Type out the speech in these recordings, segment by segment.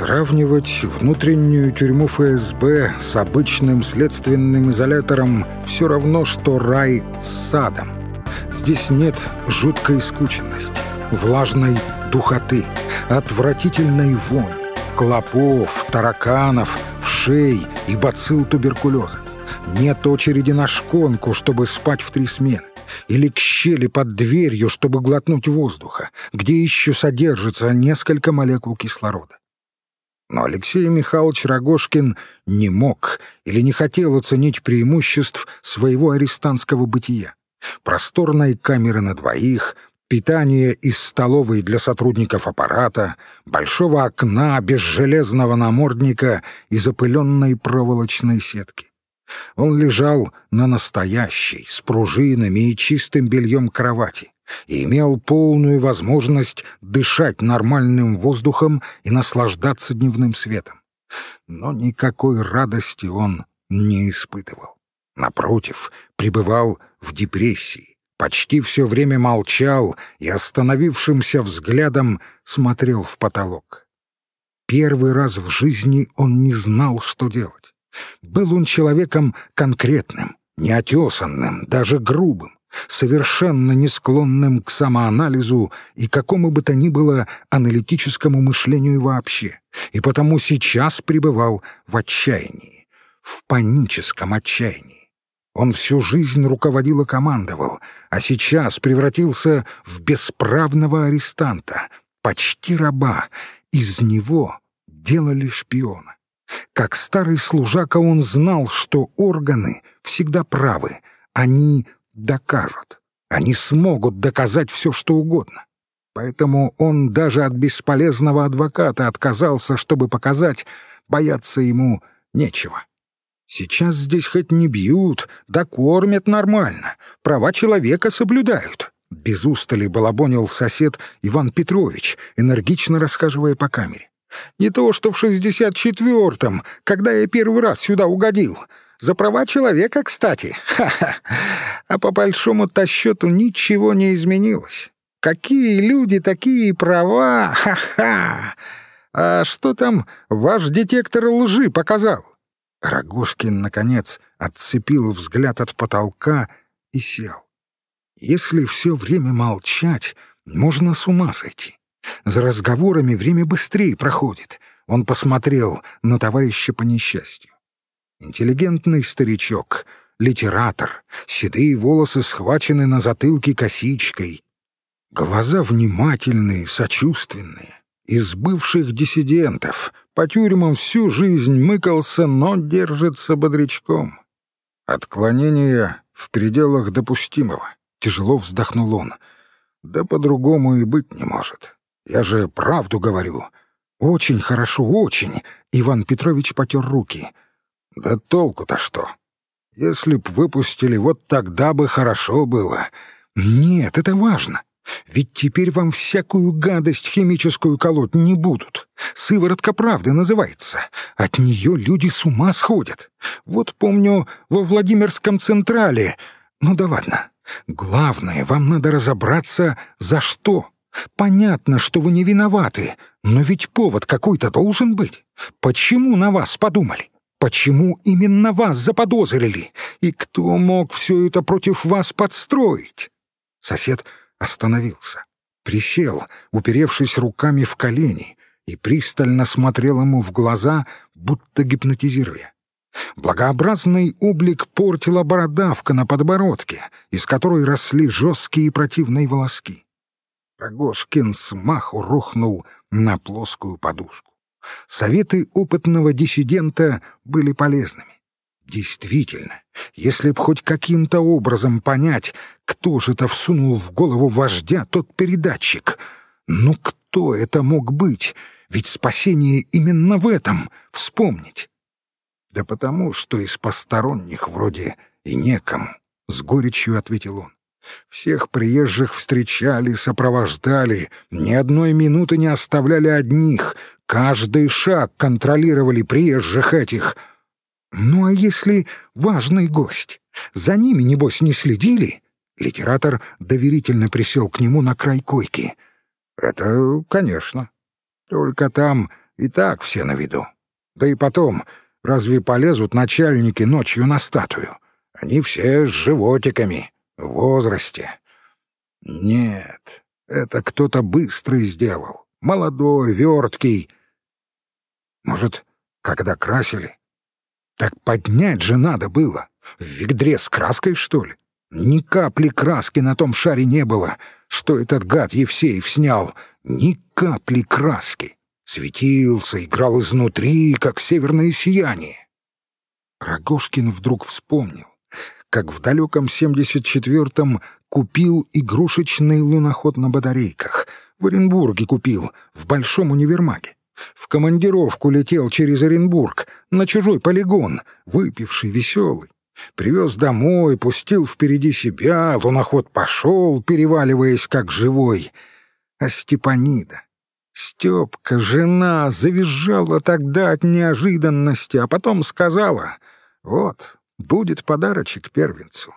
Сравнивать внутреннюю тюрьму ФСБ с обычным следственным изолятором все равно, что рай с садом. Здесь нет жуткой скученности, влажной духоты, отвратительной вони, клопов, тараканов, вшей и бацилл туберкулеза. Нет очереди на шконку, чтобы спать в три смены или к щели под дверью, чтобы глотнуть воздуха, где еще содержится несколько молекул кислорода. Но Алексей Михайлович Рогожкин не мог или не хотел оценить преимуществ своего арестантского бытия. Просторной камеры на двоих, питание из столовой для сотрудников аппарата, большого окна без железного намордника и запыленной проволочной сетки. Он лежал на настоящей, с пружинами и чистым бельем кровати и имел полную возможность дышать нормальным воздухом и наслаждаться дневным светом. Но никакой радости он не испытывал. Напротив, пребывал в депрессии, почти все время молчал и остановившимся взглядом смотрел в потолок. Первый раз в жизни он не знал, что делать. Был он человеком конкретным, неотесанным, даже грубым, совершенно не склонным к самоанализу и какому бы то ни было аналитическому мышлению вообще, и потому сейчас пребывал в отчаянии, в паническом отчаянии. Он всю жизнь руководил и командовал, а сейчас превратился в бесправного арестанта, почти раба, из него делали шпиона. Как старый служака он знал, что органы всегда правы, они докажут, они смогут доказать все, что угодно. Поэтому он даже от бесполезного адвоката отказался, чтобы показать, бояться ему нечего. Сейчас здесь хоть не бьют, да кормят нормально, права человека соблюдают. Без устали балабонил сосед Иван Петрович, энергично расхаживая по камере. Не то, что в шестьдесят четвертом, когда я первый раз сюда угодил. За права человека, кстати. Ха-ха. А по большому-то счету ничего не изменилось. Какие люди, такие права. Ха-ха. А что там ваш детектор лжи показал? Рогожкин, наконец, отцепил взгляд от потолка и сел. Если все время молчать, можно с ума сойти. За разговорами время быстрее проходит. Он посмотрел на товарища по несчастью. Интеллигентный старичок, литератор, седые волосы схвачены на затылке косичкой. Глаза внимательные, сочувственные. Из бывших диссидентов по тюрьмам всю жизнь мыкался, но держится бодрячком. Отклонение в пределах допустимого. Тяжело вздохнул он. Да по-другому и быть не может. Я же правду говорю. Очень хорошо, очень. Иван Петрович потер руки. Да толку-то что? Если б выпустили, вот тогда бы хорошо было. Нет, это важно. Ведь теперь вам всякую гадость химическую колоть не будут. Сыворотка правды называется. От нее люди с ума сходят. Вот помню, во Владимирском Централе... Ну да ладно. Главное, вам надо разобраться, за что. Понятно, что вы не виноваты, но ведь повод какой-то должен быть. Почему на вас подумали? Почему именно вас заподозрили? И кто мог все это против вас подстроить?» Сосед остановился, присел, уперевшись руками в колени, и пристально смотрел ему в глаза, будто гипнотизируя. Благообразный облик портила бородавка на подбородке, из которой росли жесткие и противные волоски. Рогожкин смаху рухнул на плоскую подушку. Советы опытного диссидента были полезными. Действительно, если б хоть каким-то образом понять, кто же это всунул в голову вождя тот передатчик. Ну кто это мог быть? Ведь спасение именно в этом — вспомнить. Да потому, что из посторонних вроде и некому, — с горечью ответил он. Всех приезжих встречали, сопровождали, ни одной минуты не оставляли одних, каждый шаг контролировали приезжих этих. Ну а если важный гость? За ними, небось, не следили? Литератор доверительно присел к нему на край койки. «Это, конечно. Только там И так все на виду. Да и потом, разве полезут начальники ночью на статую? Они все с животиками, в возрасте. Нет, это кто-то быстрый сделал, молодой, верткий. Может, когда красили? Так поднять же надо было. В ведре с краской, что ли? Ни капли краски на том шаре не было, что этот гад Евсеев снял. Ни капли краски. Светился, играл изнутри, как северное сияние. Рогожкин вдруг вспомнил, как в далеком 74-м купил игрушечный луноход на батарейках. В Оренбурге купил, в Большом универмаге. В командировку летел через Оренбург, на чужой полигон, выпивший, веселый. Привез домой, пустил впереди себя, луноход пошел, переваливаясь как живой. А Степанида, Степка, жена, завизжала тогда от неожиданности, а потом сказала, вот, будет подарочек первенцу.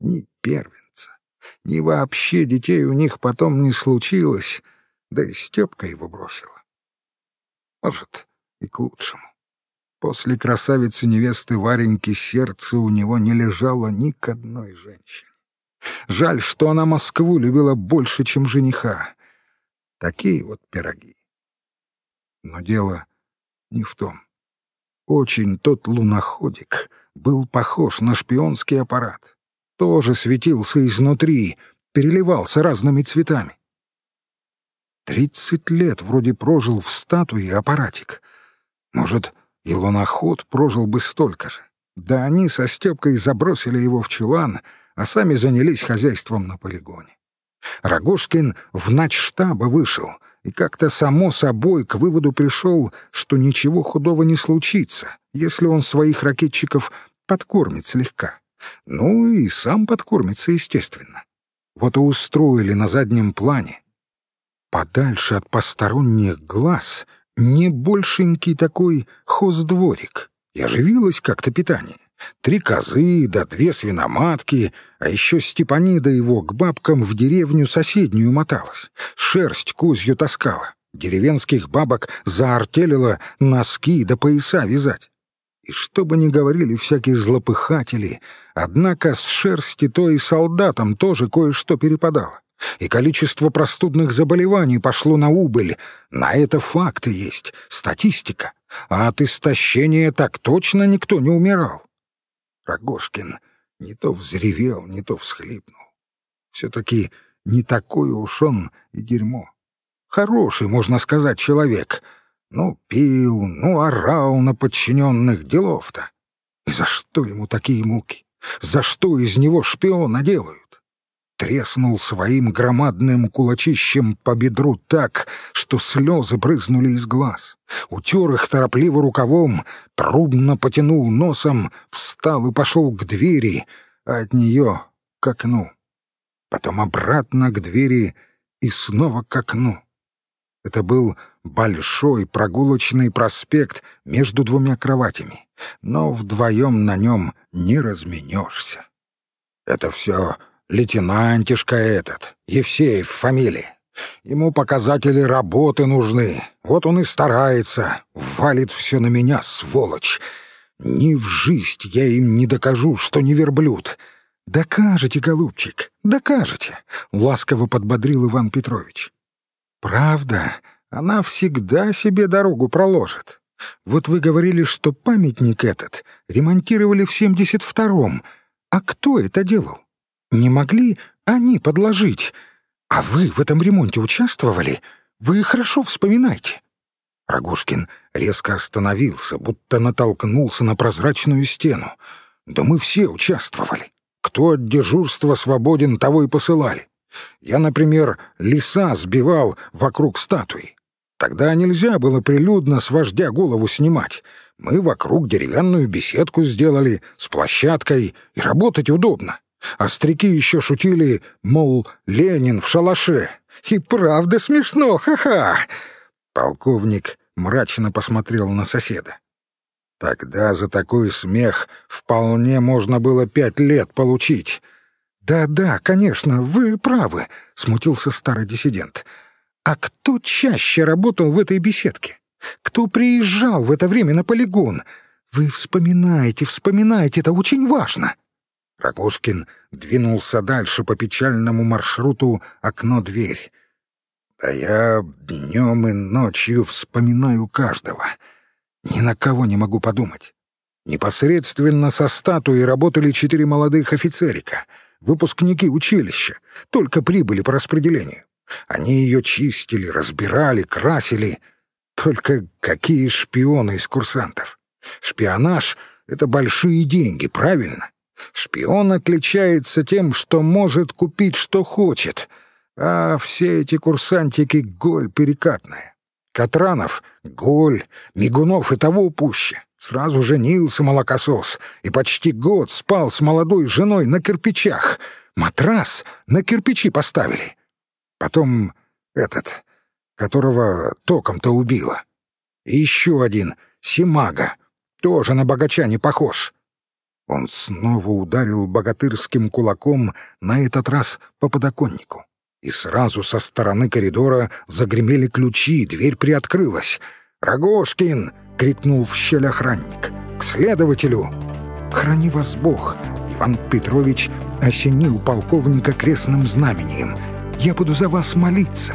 Ни первенца, ни вообще детей у них потом не случилось, да и Степка его бросила. Может, и к лучшему. После красавицы-невесты Вареньки сердце у него не лежало ни к одной женщине. Жаль, что она Москву любила больше, чем жениха. Такие вот пироги. Но дело не в том. Очень тот луноходик был похож на шпионский аппарат. Тоже светился изнутри, переливался разными цветами. Тридцать лет вроде прожил в статуе аппаратик. Может, и луноход прожил бы столько же. Да они со Степкой забросили его в чулан, а сами занялись хозяйством на полигоне. Рогожкин в начштаба вышел и как-то само собой к выводу пришел, что ничего худого не случится, если он своих ракетчиков подкормит слегка. Ну и сам подкормится, естественно. Вот и устроили на заднем плане подальше от посторонних глаз, не большенький такой хоздворик. И оживилось как-то питание. Три козы да две свиноматки, а еще Степанида его к бабкам в деревню соседнюю моталась, шерсть козью таскала, деревенских бабок заартелила носки да пояса вязать. И что бы ни говорили всякие злопыхатели, однако с шерсти то и солдатам тоже кое-что перепадало и количество простудных заболеваний пошло на убыль. На это факты есть, статистика. А от истощения так точно никто не умирал. Рогожкин не то взревел, не то всхлипнул. Все-таки не такой уж он и дерьмо. Хороший, можно сказать, человек. Ну, пил, ну, орал на подчиненных делов-то. И за что ему такие муки? За что из него шпиона делают? Треснул своим громадным кулачищем по бедру так, что слезы брызнули из глаз. Утер их торопливо рукавом, трубно потянул носом, встал и пошел к двери, а от нее к окну. Потом обратно к двери и снова к окну. Это был большой прогулочный проспект между двумя кроватями, но вдвоем на нем не разменешься. Это все Лейтенантишка этот, Евсеев фамилия. Ему показатели работы нужны. Вот он и старается. Валит все на меня, сволочь. Ни в жизнь я им не докажу, что не верблюд. Докажете, голубчик, докажете, — ласково подбодрил Иван Петрович. Правда, она всегда себе дорогу проложит. Вот вы говорили, что памятник этот ремонтировали в 72-м. А кто это делал? Не могли они подложить? А вы в этом ремонте участвовали? Вы хорошо вспоминайте». Рогушкин резко остановился, будто натолкнулся на прозрачную стену. «Да мы все участвовали. Кто от дежурства свободен, того и посылали. Я, например, леса сбивал вокруг статуи. Тогда нельзя было прилюдно с вождя голову снимать. Мы вокруг деревянную беседку сделали с площадкой, и работать удобно. Остряки еще шутили, мол, Ленин в шалаше. И правда смешно, ха-ха!» Полковник мрачно посмотрел на соседа. «Тогда за такой смех вполне можно было пять лет получить». «Да-да, конечно, вы правы», — смутился старый диссидент. «А кто чаще работал в этой беседке? Кто приезжал в это время на полигон? Вы вспоминаете, вспоминаете, это очень важно!» Рогожкин двинулся дальше по печальному маршруту окно-дверь. «Да я днем и ночью вспоминаю каждого. Ни на кого не могу подумать. Непосредственно со статуей работали четыре молодых офицерика, выпускники училища, только прибыли по распределению. Они ее чистили, разбирали, красили. Только какие шпионы из курсантов? Шпионаж — это большие деньги, правильно? Шпион отличается тем, что может купить, что хочет, а все эти курсантики — голь перекатная. Катранов — голь, Мигунов и того пуще. Сразу женился молокосос и почти год спал с молодой женой на кирпичах. Матрас на кирпичи поставили. Потом этот, которого током-то убило. И еще один, Симага, тоже на богача не похож. Он снова ударил богатырским кулаком, на этот раз по подоконнику. И сразу со стороны коридора загремели ключи, дверь приоткрылась. «Рогошкин!» — крикнул в щель охранник. «К следователю!» «Храни вас Бог!» Иван Петрович осенил полковника крестным знамением. «Я буду за вас молиться!»